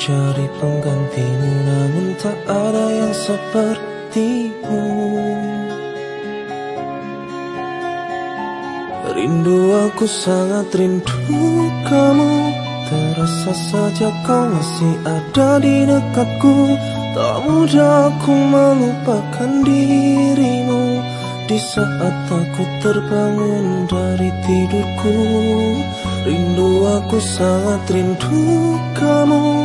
cari penggantimu Namun tak ada yang sepertimu. Rindu aku sangat rindu kamu. Terasa saja kau masih ada di dekatku. Tak mudah aku melupakan dirimu. Di saat aku terbangun dari tidurku Rindu aku sangat rindu kamu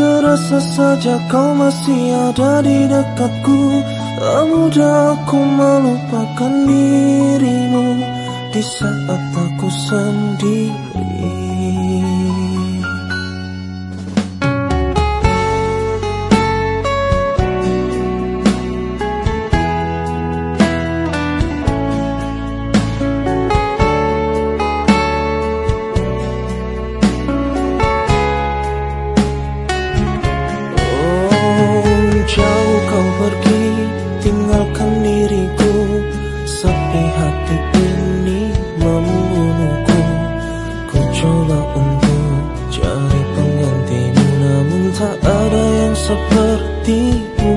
Terasa saja kau masih ada di dekatku. Tak mudah aku melupakan dirimu Di saat aku sendiri tak ada yang sepertimu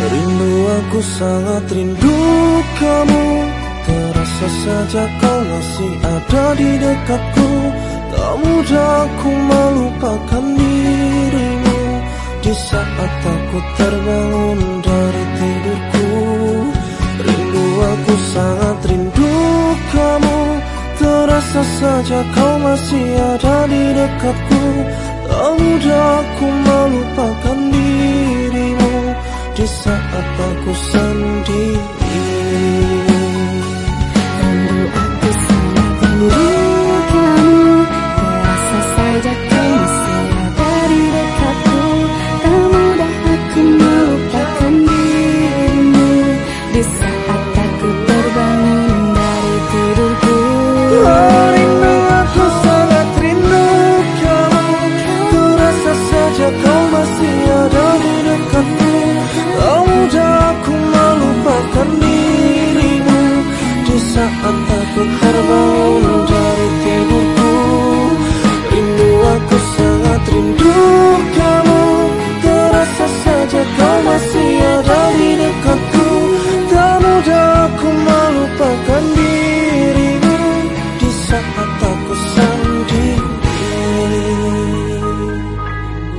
Rindu aku sangat rindu kamu. Terasa saja kau masih ada di dekatku. Tak mudah aku melupakan dirimu. Di saat aku terbangun dari tidurku. Rindu aku sangat rindu Terasa saja kau masih ada di dekatku. Tak mudah aku melupakan dirimu. Di saat aku sendiri